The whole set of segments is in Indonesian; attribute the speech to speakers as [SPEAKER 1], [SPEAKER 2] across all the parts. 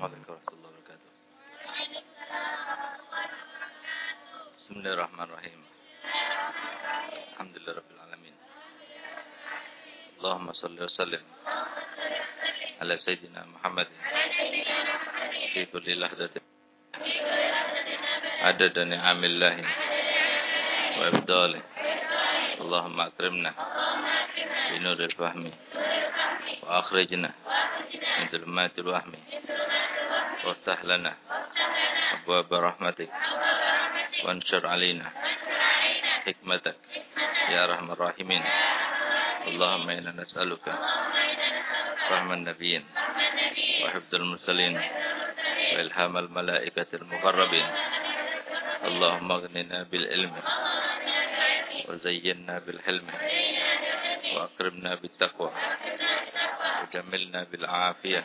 [SPEAKER 1] السلام ورحمة الله وبركاته بسم الله الرحمن الرحيم. الحمد لله رب العالمين. اللهم صل وسلم على سيدنا محمد. في كل لحظة. عدد نعم الله. وإفضاله. اللهم أكرمنا بنور الفهم. وأخرجنا من ظلمات الوهم. وافتح لنا أبواب رحمتك وانشر علينا حكمتك. يا أرحم الراحمين. اللهم إنا نسألك فهم النبيين وحفظ المرسلين وإلهام الملائكة المقربين. اللهم اغننا بالعلم وزينا بالحلم وأكرمنا بالتقوى وجملنا بالعافية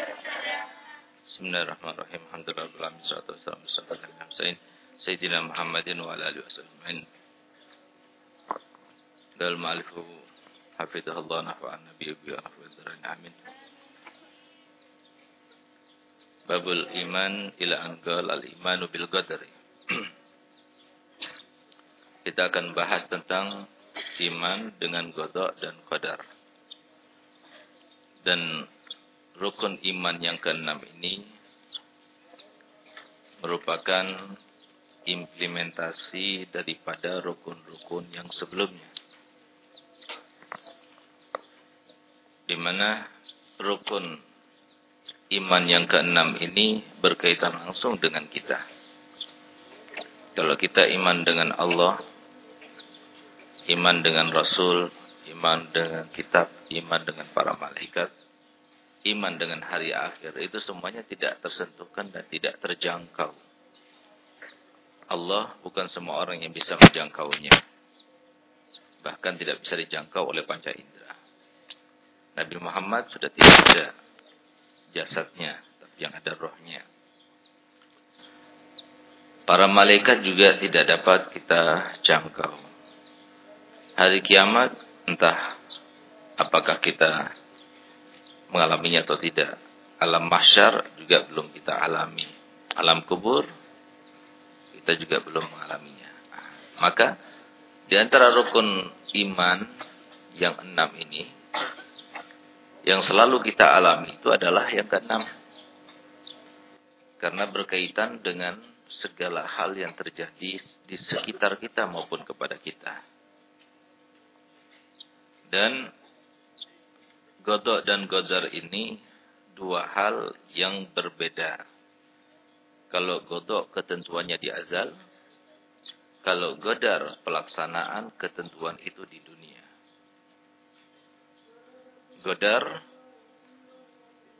[SPEAKER 1] Bismillahirrahmanirrahim. Alhamdulillah Salatu wassalamu ala Sayyidina Muhammadin wa ala alihi wasallam. Dal ma'alifu hafidhahullah nafa'an nabi wa nafa'an amin. Babul iman ila anggal al-imanu bil qadari. Kita akan bahas tentang iman dengan godok dan qadar. Dan rukun iman yang keenam ini merupakan implementasi daripada rukun-rukun yang sebelumnya. Di mana rukun iman yang keenam ini berkaitan langsung dengan kita. Kalau kita iman dengan Allah, iman dengan Rasul, iman dengan kitab, iman dengan para malaikat, iman dengan hari akhir itu semuanya tidak tersentuhkan dan tidak terjangkau. Allah bukan semua orang yang bisa menjangkaunya. Bahkan tidak bisa dijangkau oleh panca indera. Nabi Muhammad sudah tidak ada jasadnya, tapi yang ada rohnya. Para malaikat juga tidak dapat kita jangkau. Hari kiamat entah apakah kita mengalaminya atau tidak. Alam mahsyar juga belum kita alami. Alam kubur kita juga belum mengalaminya. Maka di antara rukun iman yang enam ini yang selalu kita alami itu adalah yang keenam. Karena berkaitan dengan segala hal yang terjadi di sekitar kita maupun kepada kita. Dan Godok dan godar ini dua hal yang berbeda. Kalau godok ketentuannya di azal, kalau godar pelaksanaan ketentuan itu di dunia. Godar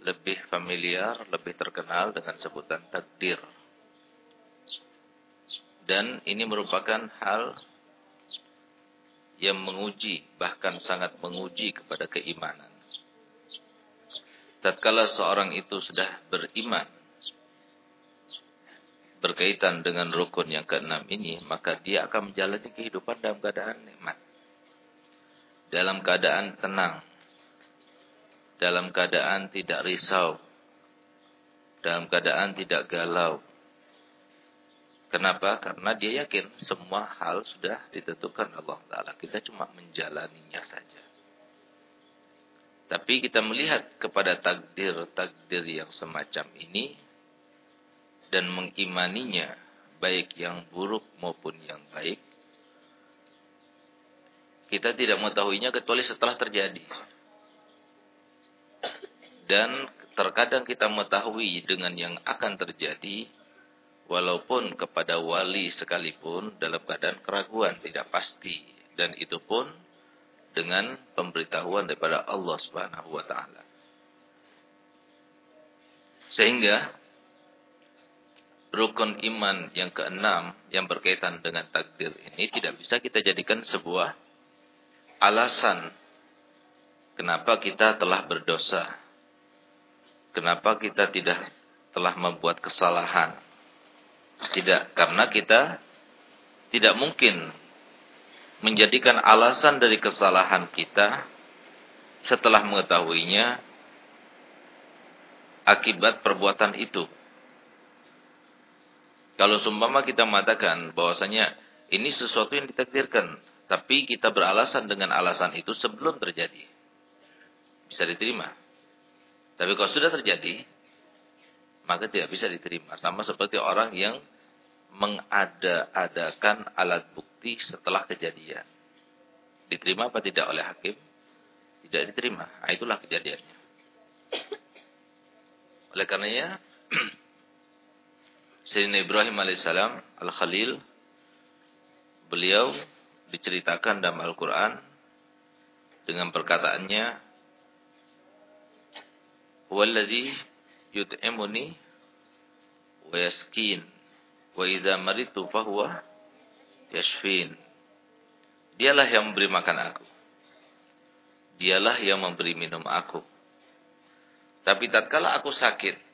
[SPEAKER 1] lebih familiar, lebih terkenal dengan sebutan takdir. Dan ini merupakan hal yang menguji, bahkan sangat menguji kepada keimanan tatkala seorang itu sudah beriman berkaitan dengan rukun yang keenam ini, maka dia akan menjalani kehidupan dalam keadaan nikmat. Dalam keadaan tenang. Dalam keadaan tidak risau. Dalam keadaan tidak galau. Kenapa? Karena dia yakin semua hal sudah ditentukan Allah Ta'ala. Kita cuma menjalaninya saja. Tapi kita melihat kepada takdir-takdir yang semacam ini dan mengimaninya baik yang buruk maupun yang baik. Kita tidak mengetahuinya kecuali setelah terjadi. Dan terkadang kita mengetahui dengan yang akan terjadi walaupun kepada wali sekalipun dalam keadaan keraguan tidak pasti dan itu pun dengan pemberitahuan daripada Allah Subhanahu wa taala. Sehingga rukun iman yang keenam yang berkaitan dengan takdir ini tidak bisa kita jadikan sebuah alasan kenapa kita telah berdosa. Kenapa kita tidak telah membuat kesalahan. Tidak, karena kita tidak mungkin menjadikan alasan dari kesalahan kita setelah mengetahuinya akibat perbuatan itu. Kalau sumpama kita mengatakan bahwasanya ini sesuatu yang ditakdirkan, tapi kita beralasan dengan alasan itu sebelum terjadi. Bisa diterima. Tapi kalau sudah terjadi, maka tidak bisa diterima. Sama seperti orang yang mengada-adakan alat bukti setelah kejadian. Diterima apa tidak oleh hakim? Tidak diterima. Nah, itulah kejadiannya. Oleh karenanya, Sayyidina Ibrahim alaihissalam Al-Khalil beliau diceritakan dalam Al-Qur'an dengan perkataannya Walladhi yut'imuni wa yaskin wa idza maritu fahuwa yashfin Dialah yang memberi makan aku Dialah yang memberi minum aku Tapi tatkala aku sakit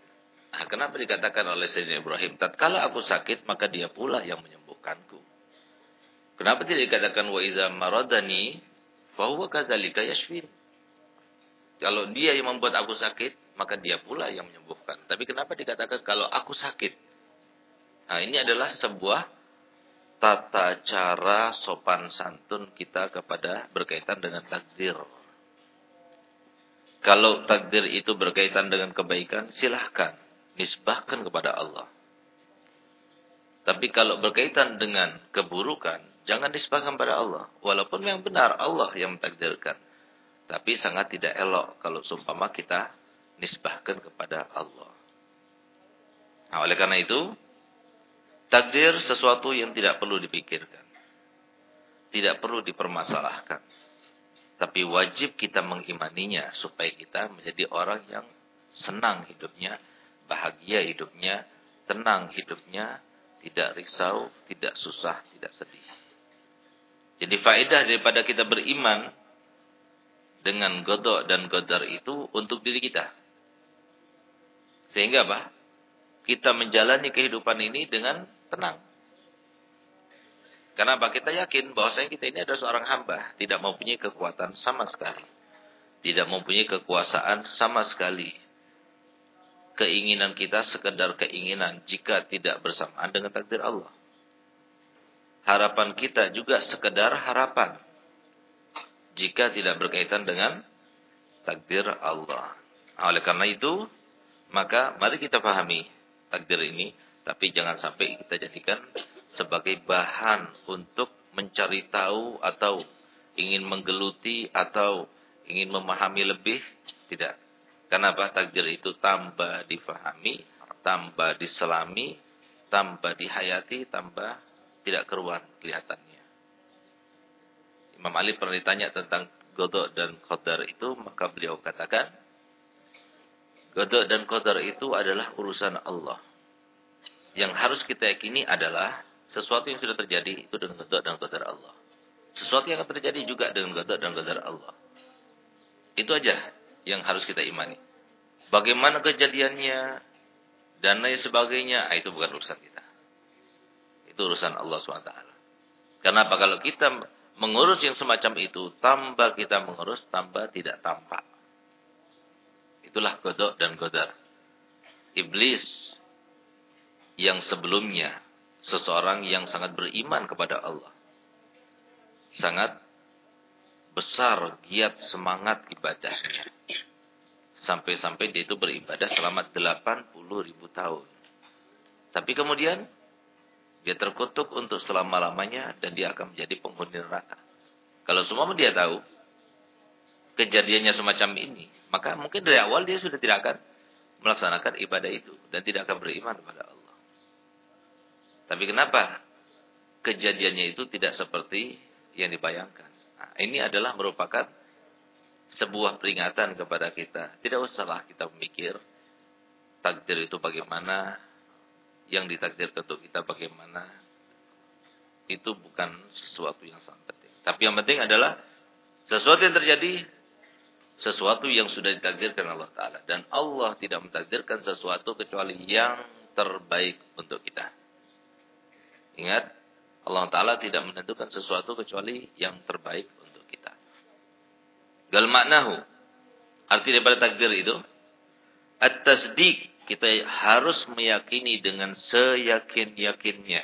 [SPEAKER 1] Nah, kenapa dikatakan oleh Sayyidina Ibrahim, tatkala aku sakit maka dia pula yang menyembuhkanku. Kenapa tidak dikatakan wa iza maradani fa huwa kadzalika yashfin? Kalau dia yang membuat aku sakit, maka dia pula yang menyembuhkan. Tapi kenapa dikatakan kalau aku sakit? Nah, ini adalah sebuah tata cara sopan santun kita kepada berkaitan dengan takdir. Kalau takdir itu berkaitan dengan kebaikan, silahkan nisbahkan kepada Allah. Tapi kalau berkaitan dengan keburukan, jangan nisbahkan kepada Allah. Walaupun yang benar Allah yang mentakdirkan. Tapi sangat tidak elok kalau sumpama kita nisbahkan kepada Allah. Nah, oleh karena itu, takdir sesuatu yang tidak perlu dipikirkan. Tidak perlu dipermasalahkan. Tapi wajib kita mengimaninya supaya kita menjadi orang yang senang hidupnya bahagia hidupnya, tenang hidupnya, tidak risau, tidak susah, tidak sedih. Jadi faedah daripada kita beriman dengan godok dan godar itu untuk diri kita. Sehingga apa? Kita menjalani kehidupan ini dengan tenang. Karena apa? Kita yakin bahwasanya kita ini adalah seorang hamba, tidak mempunyai kekuatan sama sekali. Tidak mempunyai kekuasaan sama sekali keinginan kita sekedar keinginan jika tidak bersamaan dengan takdir Allah. Harapan kita juga sekedar harapan jika tidak berkaitan dengan takdir Allah. Oleh karena itu, maka mari kita pahami takdir ini, tapi jangan sampai kita jadikan sebagai bahan untuk mencari tahu atau ingin menggeluti atau ingin memahami lebih, tidak. Kenapa takdir itu tambah difahami, tambah diselami, tambah dihayati, tambah tidak keruan kelihatannya. Imam Ali pernah ditanya tentang godok dan qadar itu, maka beliau katakan, godok dan qadar itu adalah urusan Allah. Yang harus kita yakini adalah sesuatu yang sudah terjadi itu dengan godok dan qadar Allah. Sesuatu yang akan terjadi juga dengan godok dan qadar Allah. Itu aja yang harus kita imani. Bagaimana kejadiannya dan lain sebagainya, ah, itu bukan urusan kita. Itu urusan Allah SWT. Kenapa? Kalau kita mengurus yang semacam itu, tambah kita mengurus, tambah tidak tampak. Itulah godok dan godar. Iblis yang sebelumnya seseorang yang sangat beriman kepada Allah. Sangat besar giat semangat ibadahnya. Sampai-sampai dia itu beribadah selama 80 ribu tahun. Tapi kemudian dia terkutuk untuk selama-lamanya dan dia akan menjadi penghuni neraka. Kalau semua dia tahu kejadiannya semacam ini, maka mungkin dari awal dia sudah tidak akan melaksanakan ibadah itu dan tidak akan beriman kepada Allah. Tapi kenapa kejadiannya itu tidak seperti yang dibayangkan? Nah, ini adalah merupakan sebuah peringatan kepada kita. Tidak usahlah kita memikir takdir itu bagaimana, yang ditakdirkan untuk kita bagaimana itu bukan sesuatu yang sangat penting. Tapi yang penting adalah sesuatu yang terjadi sesuatu yang sudah ditakdirkan Allah Ta'ala. Dan Allah tidak mentakdirkan sesuatu kecuali yang terbaik untuk kita. Ingat, Allah Ta'ala tidak menentukan sesuatu kecuali yang terbaik untuk kita. Gal maknahu. Arti daripada takdir itu. At-tasdik. Kita harus meyakini dengan seyakin-yakinnya.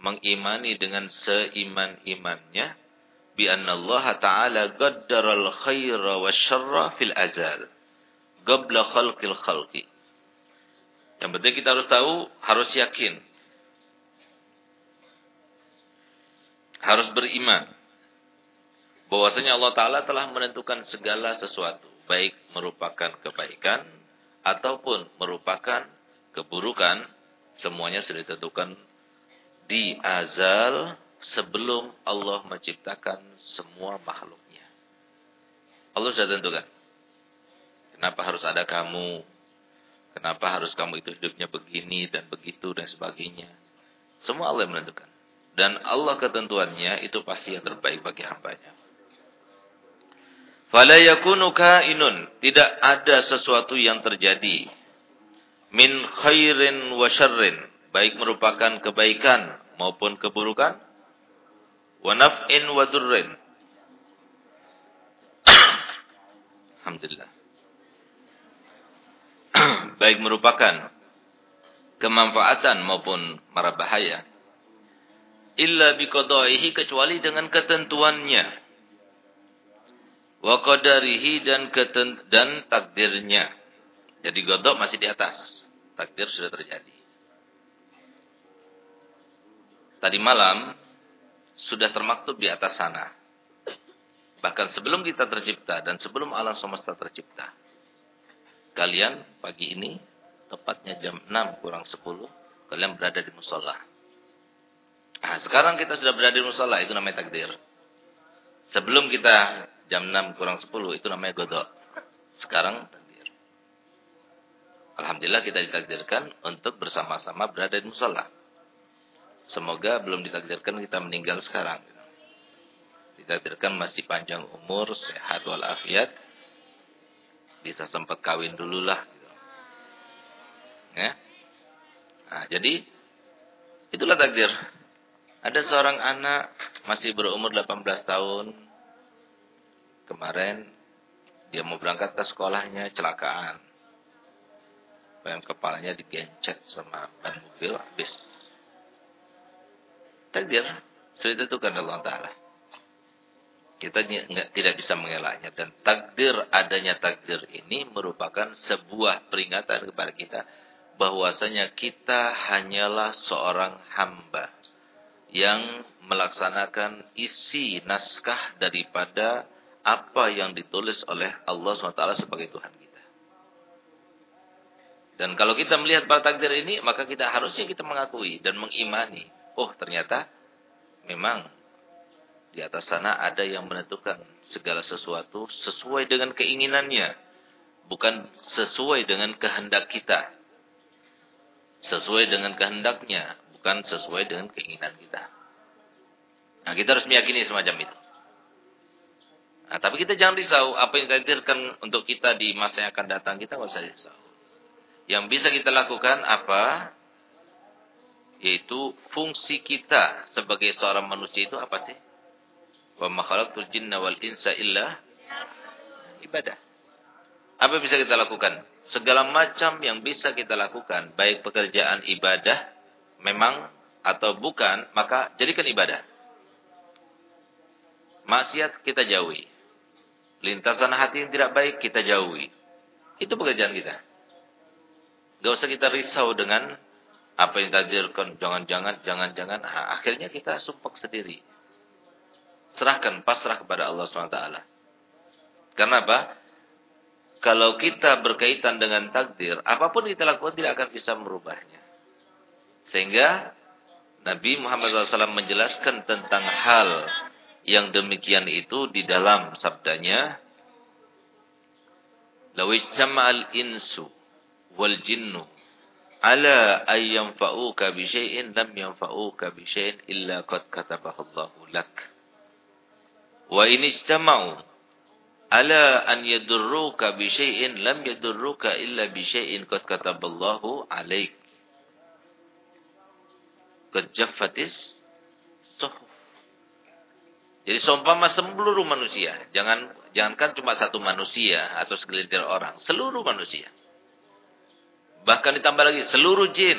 [SPEAKER 1] Mengimani dengan seiman-imannya bi anna Allah Ta'ala qaddara al-khaira wa syarra fil azal qabla khalqil khalqi. Yang penting kita harus tahu, harus yakin. Harus beriman bahwasanya Allah taala telah menentukan segala sesuatu, baik merupakan kebaikan ataupun merupakan keburukan, semuanya sudah ditentukan di azal sebelum Allah menciptakan semua makhluknya. Allah sudah tentukan. Kenapa harus ada kamu? Kenapa harus kamu itu hidupnya begini dan begitu dan sebagainya. Semua Allah yang menentukan. Dan Allah ketentuannya itu pasti yang terbaik bagi hambanya. Fala kainun. Tidak ada sesuatu yang terjadi. Min khairin wa syarrin. Baik merupakan kebaikan maupun keburukan wa naf'in wa durrin. Alhamdulillah. Baik merupakan kemanfaatan maupun mara bahaya. Illa biqada'ihi kecuali dengan ketentuannya. Wa qadarihi dan keten dan takdirnya. Jadi godok masih di atas. Takdir sudah terjadi. Tadi malam sudah termaktub di atas sana. Bahkan sebelum kita tercipta dan sebelum alam semesta tercipta. Kalian pagi ini, tepatnya jam 6 kurang 10, kalian berada di musola. Nah, sekarang kita sudah berada di musola, itu namanya takdir. Sebelum kita jam 6 kurang 10, itu namanya godok. Sekarang takdir. Alhamdulillah kita ditakdirkan untuk bersama-sama berada di musola. Semoga belum ditakdirkan kita meninggal sekarang. Ditakdirkan masih panjang umur, sehat walafiat. Bisa sempat kawin dulu lah. Gitu. Ya. Nah, jadi itulah takdir. Ada seorang anak masih berumur 18 tahun. Kemarin dia mau berangkat ke sekolahnya celakaan. Yang kepalanya digencet sama ban mobil habis takdir sudah ditentukan Allah Taala. Kita enggak, tidak bisa mengelaknya dan takdir adanya takdir ini merupakan sebuah peringatan kepada kita bahwasanya kita hanyalah seorang hamba yang melaksanakan isi naskah daripada apa yang ditulis oleh Allah SWT sebagai Tuhan kita. Dan kalau kita melihat pada takdir ini, maka kita harusnya kita mengakui dan mengimani oh ternyata memang di atas sana ada yang menentukan segala sesuatu sesuai dengan keinginannya. Bukan sesuai dengan kehendak kita. Sesuai dengan kehendaknya. Bukan sesuai dengan keinginan kita. Nah kita harus meyakini semacam itu. Nah, tapi kita jangan risau. Apa yang ditakdirkan untuk kita di masa yang akan datang. Kita nggak usah risau. Yang bisa kita lakukan apa? Yaitu fungsi kita sebagai seorang manusia itu apa sih? Wa ma khalaqtul jinna wal insa illa ibadah. Apa yang bisa kita lakukan? Segala macam yang bisa kita lakukan, baik pekerjaan ibadah memang atau bukan, maka jadikan ibadah. Maksiat kita jauhi. Lintasan hati yang tidak baik kita jauhi. Itu pekerjaan kita. Gak usah kita risau dengan apa yang takdirkan jangan-jangan jangan-jangan nah, akhirnya kita sumpah sendiri serahkan pasrah kepada Allah SWT karena apa kalau kita berkaitan dengan takdir apa pun kita lakukan tidak akan bisa merubahnya sehingga Nabi Muhammad SAW menjelaskan tentang hal yang demikian itu di dalam sabdanya Lawistama'al insu wal jinnu ala ay yanfa'uka bi lam yanfa'uka bi syai'in illa qad katabahu Allahu lak. Wa in ijtama'u ala an yadurruka bi syai'in lam yadurruka illa bi syai'in qad kataballahu 'alaik. Qad jaffatis suhuf. Jadi seumpama seluruh manusia, jangan jangankan cuma satu manusia atau segelintir orang, seluruh manusia Bahkan ditambah lagi seluruh jin.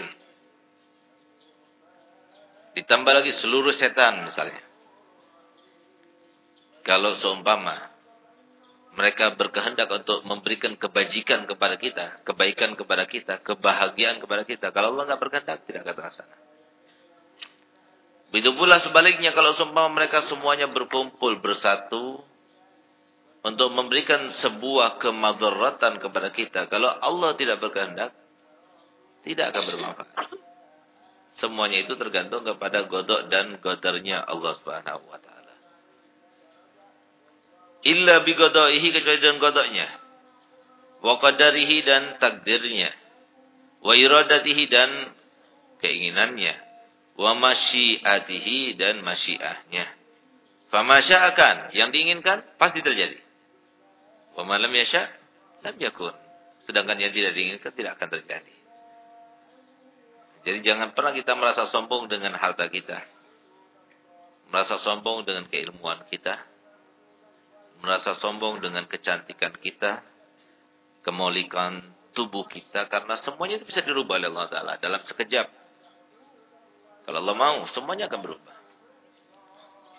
[SPEAKER 1] Ditambah lagi seluruh setan misalnya. Kalau seumpama mereka berkehendak untuk memberikan kebajikan kepada kita, kebaikan kepada kita, kebahagiaan kepada kita. Kalau Allah nggak berkehendak, tidak akan. Begitu pula sebaliknya kalau seumpama mereka semuanya berkumpul bersatu untuk memberikan sebuah kemadaratan kepada kita. Kalau Allah tidak berkehendak, tidak akan bermanfaat. Semuanya itu tergantung kepada godok dan godarnya Allah Subhanahu wa. Illa bi godaihi kecuali dengan godoknya. Wa qadarihi dan takdirnya. Wa iradatihi dan keinginannya. Wa masyiatihi dan masyiahnya. Fama sya'akan, yang diinginkan pasti terjadi. Wa malam yasha lam yakun. Sedangkan yang tidak diinginkan tidak akan terjadi. Jadi jangan pernah kita merasa sombong dengan harta kita. Merasa sombong dengan keilmuan kita. Merasa sombong dengan kecantikan kita. Kemolikan tubuh kita. Karena semuanya itu bisa dirubah oleh Allah Ta'ala dalam sekejap. Kalau Allah mau, semuanya akan berubah.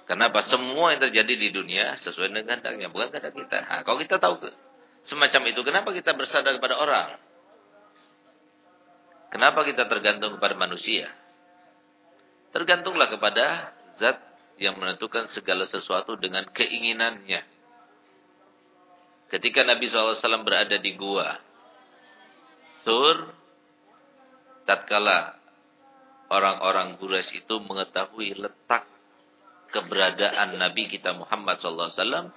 [SPEAKER 1] Kenapa? Semua yang terjadi di dunia sesuai dengan kehendaknya, bukan kehendak kita. Nah, kalau kita tahu semacam itu, kenapa kita bersandar kepada orang? Kenapa kita tergantung kepada manusia? Tergantunglah kepada zat yang menentukan segala sesuatu dengan keinginannya. Ketika Nabi SAW berada di gua, Sur, tatkala orang-orang Quraisy itu mengetahui letak keberadaan Nabi kita Muhammad SAW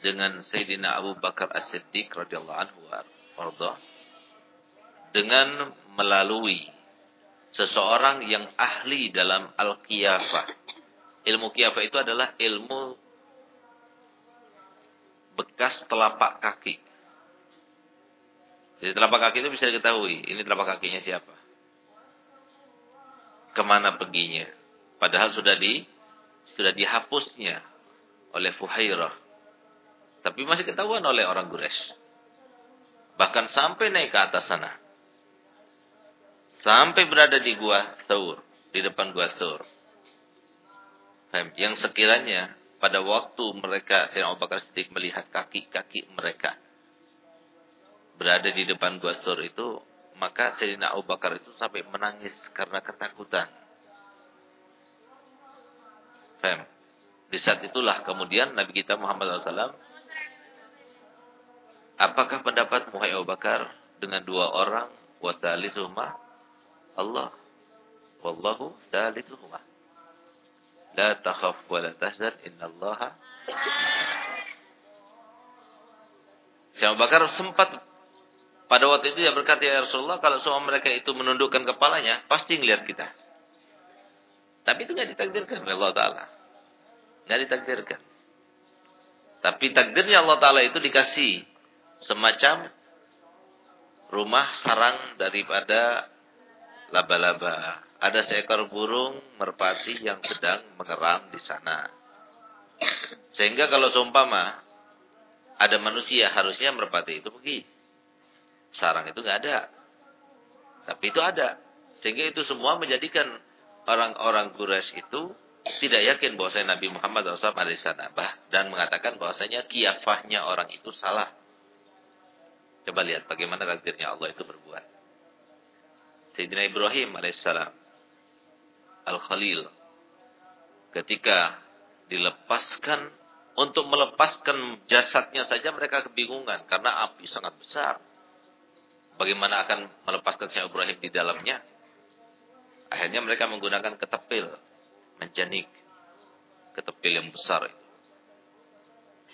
[SPEAKER 1] dengan Sayyidina Abu Bakar As-Siddiq radhiyallahu anhu warḍah dengan melalui seseorang yang ahli dalam al-qiyafah. Ilmu qiyafah itu adalah ilmu bekas telapak kaki. Jadi telapak kaki itu bisa diketahui, ini telapak kakinya siapa. Ke mana perginya. Padahal sudah di sudah dihapusnya oleh Fuhairah. Tapi masih ketahuan oleh orang Quraisy. Bahkan sampai naik ke atas sana. Sampai berada di gua Thur, di depan gua Thur. Yang sekiranya pada waktu mereka Sayyidina Abu Bakar Siddiq melihat kaki-kaki mereka berada di depan gua Thur itu, maka Sayyidina Abu Bakar itu sampai menangis karena ketakutan. Fem. Di saat itulah kemudian Nabi kita Muhammad SAW Apakah pendapat Muhammad Abu Bakar dengan dua orang wasalisuhma Allah. Wallahu thalithuhuma. La takhaf wa la tahzan innallaha Syekh Bakar sempat pada waktu itu dia berkata ya Rasulullah kalau semua mereka itu menundukkan kepalanya pasti ngelihat kita. Tapi itu nggak ditakdirkan oleh Allah Taala. Nggak ditakdirkan. Tapi takdirnya Allah Taala itu dikasih semacam rumah sarang daripada laba-laba. Ada seekor burung merpati yang sedang mengeram di sana. Sehingga kalau seumpama ada manusia harusnya merpati itu pergi. Sarang itu nggak ada. Tapi itu ada. Sehingga itu semua menjadikan orang-orang Quraisy itu tidak yakin bahwasanya Nabi Muhammad SAW ada di sana. Bah, dan mengatakan bahwasanya kiafahnya orang itu salah. Coba lihat bagaimana takdirnya Allah itu berbuat. Sayyidina Ibrahim alaihissalam Al-Khalil ketika dilepaskan untuk melepaskan jasadnya saja mereka kebingungan karena api sangat besar. Bagaimana akan melepaskan Sayyidina Ibrahim di dalamnya? Akhirnya mereka menggunakan ketepil, menjanik, ketepil yang besar.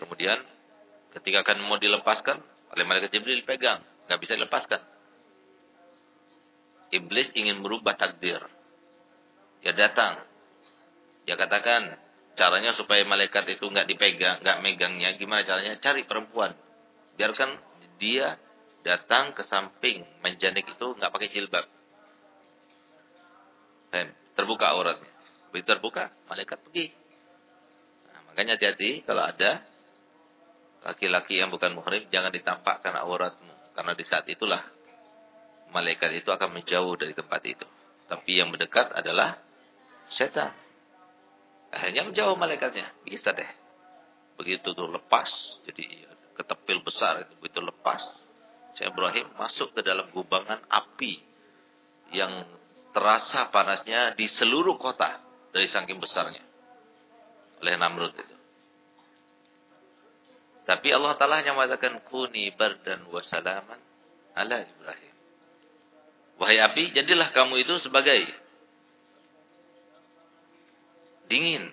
[SPEAKER 1] Kemudian ketika akan mau dilepaskan, oleh malaikat Jibril pegang, nggak bisa dilepaskan. Iblis ingin merubah takdir. Dia datang. Dia katakan, caranya supaya malaikat itu nggak dipegang, nggak megangnya, gimana caranya? Cari perempuan. Biarkan dia datang ke samping menjanik itu nggak pakai jilbab. Terbuka auratnya. Begitu terbuka, malaikat pergi. Nah, makanya hati-hati kalau ada laki-laki yang bukan muhrim, jangan ditampakkan auratmu. Karena di saat itulah malaikat itu akan menjauh dari tempat itu. Tapi yang mendekat adalah setan. Akhirnya menjauh malaikatnya. Bisa deh. Begitu tuh lepas. Jadi ketepil besar itu begitu lepas. Saya Ibrahim masuk ke dalam gubangan api yang terasa panasnya di seluruh kota dari saking besarnya oleh Namrud itu. Tapi Allah Ta'ala hanya mengatakan kuni bardan wa salaman ala Ibrahim. Wahai api, jadilah kamu itu sebagai dingin.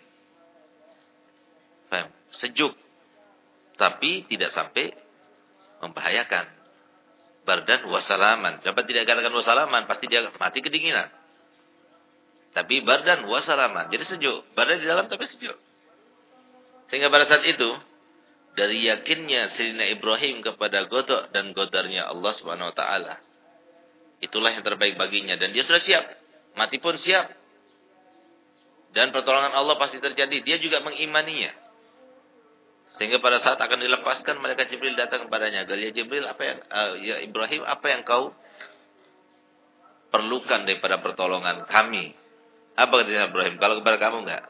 [SPEAKER 1] Sejuk. Tapi tidak sampai membahayakan. Bardan wasalaman. Dapat tidak katakan wasalaman, pasti dia mati kedinginan. Tapi bardan wasalaman. Jadi sejuk. Bardan di dalam tapi sejuk. Sehingga pada saat itu, dari yakinnya Sayyidina Ibrahim kepada godok dan godarnya Allah Subhanahu wa taala Itulah yang terbaik baginya. Dan dia sudah siap. Mati pun siap. Dan pertolongan Allah pasti terjadi. Dia juga mengimaninya. Sehingga pada saat akan dilepaskan, malaikat Jibril datang kepadanya. Galia Jibril, apa yang, uh, ya Ibrahim, apa yang kau perlukan daripada pertolongan kami? Apa kata Ibrahim? Kalau kepada kamu enggak.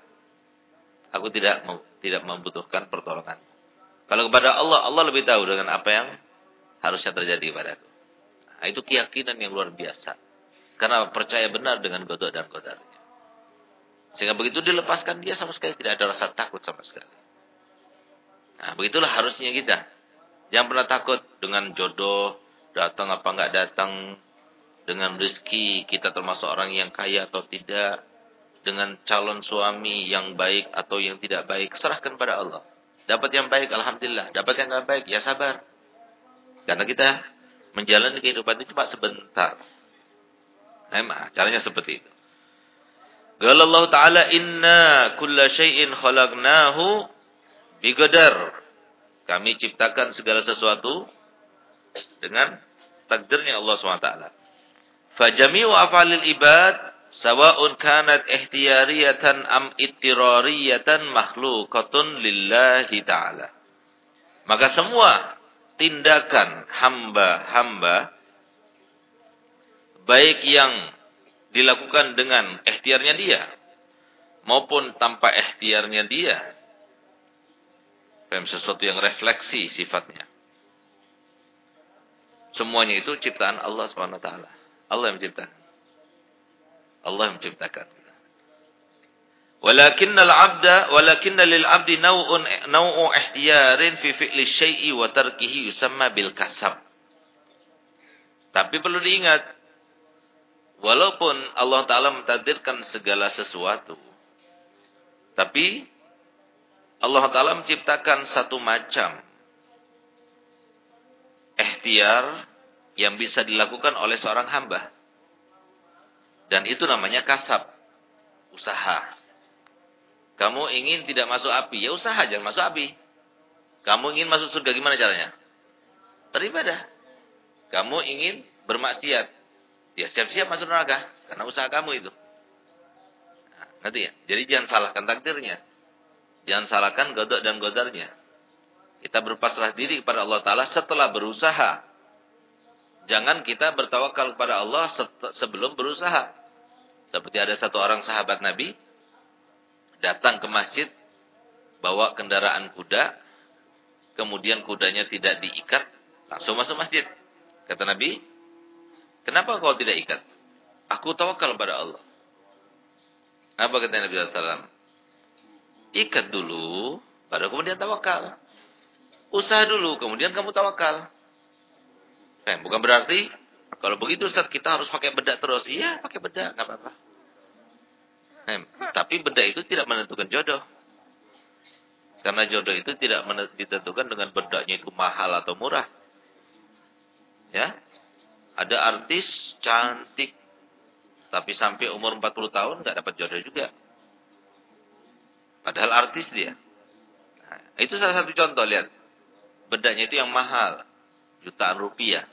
[SPEAKER 1] Aku tidak tidak membutuhkan pertolongan. Kalau kepada Allah, Allah lebih tahu dengan apa yang harusnya terjadi padaku. Nah, itu keyakinan yang luar biasa. Karena percaya benar dengan godok dan godarnya. Sehingga begitu dilepaskan dia sama sekali tidak ada rasa takut sama sekali. Nah, begitulah harusnya kita. Yang pernah takut dengan jodoh, datang apa enggak datang, dengan rezeki kita termasuk orang yang kaya atau tidak, dengan calon suami yang baik atau yang tidak baik, serahkan pada Allah. Dapat yang baik, Alhamdulillah. Dapat yang enggak baik, ya sabar. Karena kita menjalani kehidupan itu cuma sebentar. Memang caranya seperti itu. Qala Allah Ta'ala inna kulla syai'in khalaqnahu biqadar. Kami ciptakan segala sesuatu dengan takdirnya Allah SWT. Fajami'u af'alil ibad sawa'un kanat ihtiyariyatan am ittirariyatan makhluqatun lillahi ta'ala. Maka semua tindakan hamba-hamba baik yang dilakukan dengan ikhtiarnya dia maupun tanpa ikhtiarnya dia Paham sesuatu yang refleksi sifatnya. Semuanya itu ciptaan Allah taala. Allah yang menciptakan. Allah yang menciptakan. Walakinnal 'abda walakinna lil 'abdi naw'un naw'u ihtiyarin fi fi'li syai'i wa tarkihi yusamma bil kasab. Tapi perlu diingat walaupun Allah taala mentakdirkan segala sesuatu tapi Allah taala menciptakan satu macam ikhtiar yang bisa dilakukan oleh seorang hamba. Dan itu namanya kasab, usaha. Kamu ingin tidak masuk api, ya usaha jangan masuk api. Kamu ingin masuk surga gimana caranya? Beribadah. Kamu ingin bermaksiat, ya siap-siap masuk neraka karena usaha kamu itu. Nah, nanti ya. Jadi jangan salahkan takdirnya. Jangan salahkan godok dan godarnya. Kita berpasrah diri kepada Allah Ta'ala setelah berusaha. Jangan kita bertawakal kepada Allah sebelum berusaha. Seperti ada satu orang sahabat Nabi datang ke masjid bawa kendaraan kuda, kemudian kudanya tidak diikat, langsung masuk masjid. Kata Nabi, kenapa kau tidak ikat? Aku tawakal pada Allah. Apa kata Nabi SAW? Ikat dulu, baru kemudian tawakal. Usaha dulu, kemudian kamu tawakal. Eh, bukan berarti kalau begitu Ustaz kita harus pakai bedak terus. Iya, pakai bedak, nggak apa-apa. Eh, tapi benda itu tidak menentukan jodoh. Karena jodoh itu tidak ditentukan dengan bedanya itu mahal atau murah. Ya. Ada artis cantik, tapi sampai umur 40 tahun nggak dapat jodoh juga. Padahal artis dia. Nah, itu salah satu contoh lihat. Bedaknya itu yang mahal, jutaan rupiah.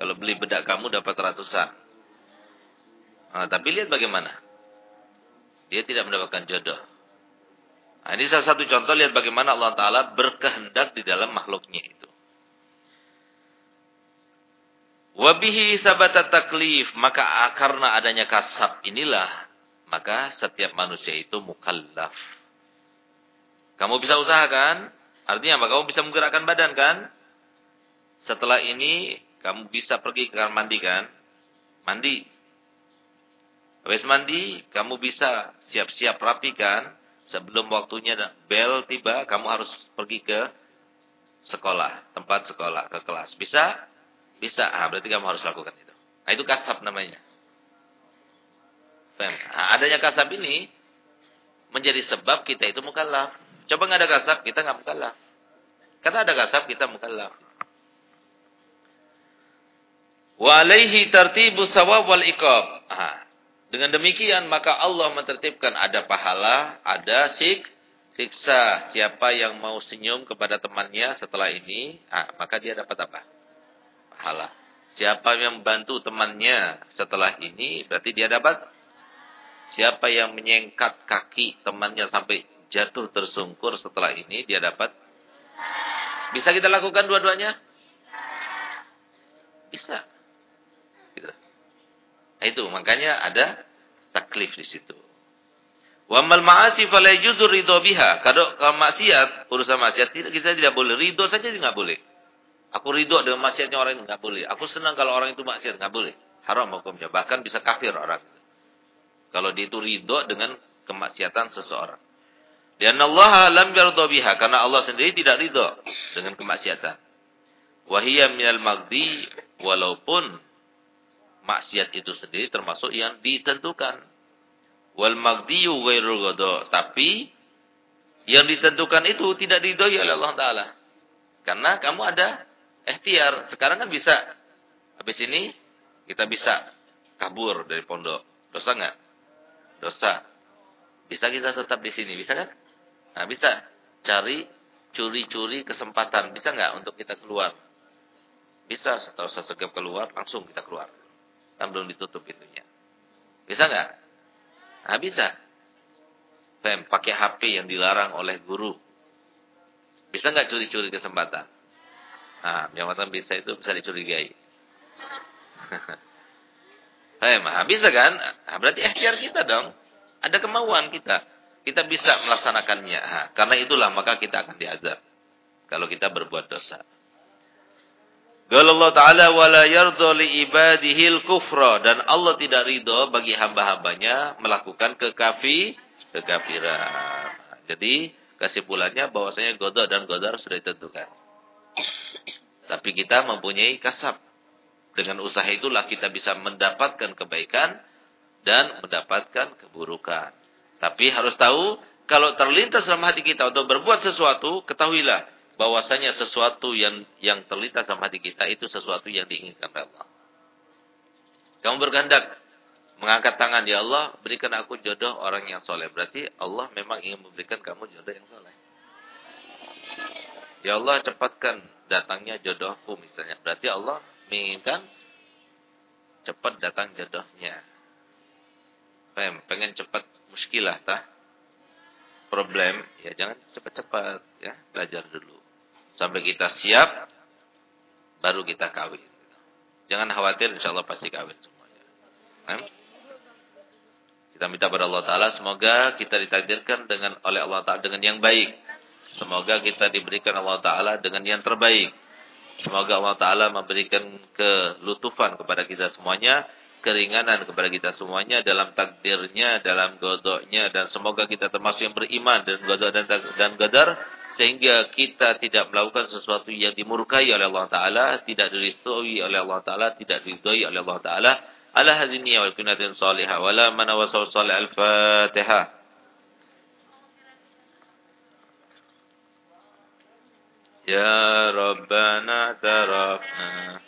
[SPEAKER 1] Kalau beli bedak kamu dapat ratusan. Nah, tapi lihat bagaimana. Dia tidak mendapatkan jodoh. Nah, ini salah satu contoh lihat bagaimana Allah Ta'ala berkehendak di dalam makhluknya itu. Wabihi sabatat taklif. Maka karena adanya kasab inilah. Maka setiap manusia itu mukallaf. Kamu bisa usahakan. Artinya apa? Kamu bisa menggerakkan badan kan? Setelah ini kamu bisa pergi ke kamar mandi kan? Mandi. Habis mandi, kamu bisa siap-siap rapi kan? Sebelum waktunya bel tiba, kamu harus pergi ke sekolah, tempat sekolah, ke kelas. Bisa? Bisa. Ah, berarti kamu harus lakukan itu. Nah, itu kasab namanya. Nah, adanya kasab ini menjadi sebab kita itu mukallaf. Coba nggak ada kasab, kita nggak mukallaf. Karena ada kasab, kita mukallaf. Wa alaihi tartibu sawab wal iqab. Dengan demikian maka Allah mentertibkan ada pahala, ada sik, siksa. Siapa yang mau senyum kepada temannya setelah ini, ah, maka dia dapat apa? Pahala. Siapa yang membantu temannya setelah ini, berarti dia dapat. Siapa yang menyengkat kaki temannya sampai jatuh tersungkur setelah ini, dia dapat. Bisa kita lakukan dua-duanya? Bisa. Nah, itu makanya ada taklif di situ. Wa mal ma'asi fala yujur ridho biha. Kalau maksiat, urusan maksiat tidak kita tidak boleh ridho saja tidak boleh. Aku ridho dengan maksiatnya orang itu enggak boleh. Aku senang kalau orang itu maksiat enggak boleh. Haram hukumnya. Bahkan bisa kafir orang. Kalau dia itu ridho dengan kemaksiatan seseorang. Dan Allah lam yardha biha karena Allah sendiri tidak ridho dengan kemaksiatan. Wahiyya minal magdi walaupun maksiat itu sendiri termasuk yang ditentukan. Wal magdiyu ghairul ghadha. Tapi yang ditentukan itu tidak diridhoi oleh Allah taala. Karena kamu ada ikhtiar. Sekarang kan bisa habis ini kita bisa kabur dari pondok. Dosa enggak? Dosa. Bisa kita tetap di sini, bisa kan? Nah, bisa cari curi-curi kesempatan. Bisa enggak untuk kita keluar? Bisa setelah sesegap keluar langsung kita keluar. Kan belum ditutup pintunya. Bisa nggak? Nah, bisa. Fem, pakai HP yang dilarang oleh guru. Bisa nggak curi-curi kesempatan? Nah, yang bisa itu bisa dicurigai. Fem, nah, bisa kan? Nah, berarti ikhtiar kita dong. Ada kemauan kita. Kita bisa melaksanakannya. Nah, karena itulah maka kita akan diazab. Kalau kita berbuat dosa. Qala Allah Ta'ala wala yardha li ibadihil kufra dan Allah tidak ridho bagi hamba-hambanya melakukan kekafi kekafiran. Jadi kesimpulannya bahwasanya goda dan godar sudah ditentukan. Tapi kita mempunyai kasab. Dengan usaha itulah kita bisa mendapatkan kebaikan dan mendapatkan keburukan. Tapi harus tahu kalau terlintas dalam hati kita untuk berbuat sesuatu, ketahuilah bahwasanya sesuatu yang yang terlintas sama hati kita itu sesuatu yang diinginkan Allah. Kamu berkehendak mengangkat tangan ya Allah, berikan aku jodoh orang yang soleh. Berarti Allah memang ingin memberikan kamu jodoh yang soleh. Ya Allah cepatkan datangnya jodohku misalnya. Berarti Allah menginginkan cepat datang jodohnya. Pengen cepat muskilah tah problem ya jangan cepat-cepat ya belajar dulu sampai kita siap baru kita kawin. Jangan khawatir insya Allah pasti kawin semuanya. Nah, kita minta pada Allah Taala semoga kita ditakdirkan dengan oleh Allah Taala dengan yang baik. Semoga kita diberikan Allah Taala dengan yang terbaik. Semoga Allah Taala memberikan kelutufan kepada kita semuanya, keringanan kepada kita semuanya dalam takdirnya, dalam godoknya dan semoga kita termasuk yang beriman dan godok dan dan godar sehingga kita tidak melakukan sesuatu yang dimurkai oleh Allah Taala, tidak diridhoi oleh Allah Taala, tidak diridhoi oleh Allah Taala. Ala hadhihi wa kunatin salihah wa la salih al-Fatihah. يا ربنا ترفنا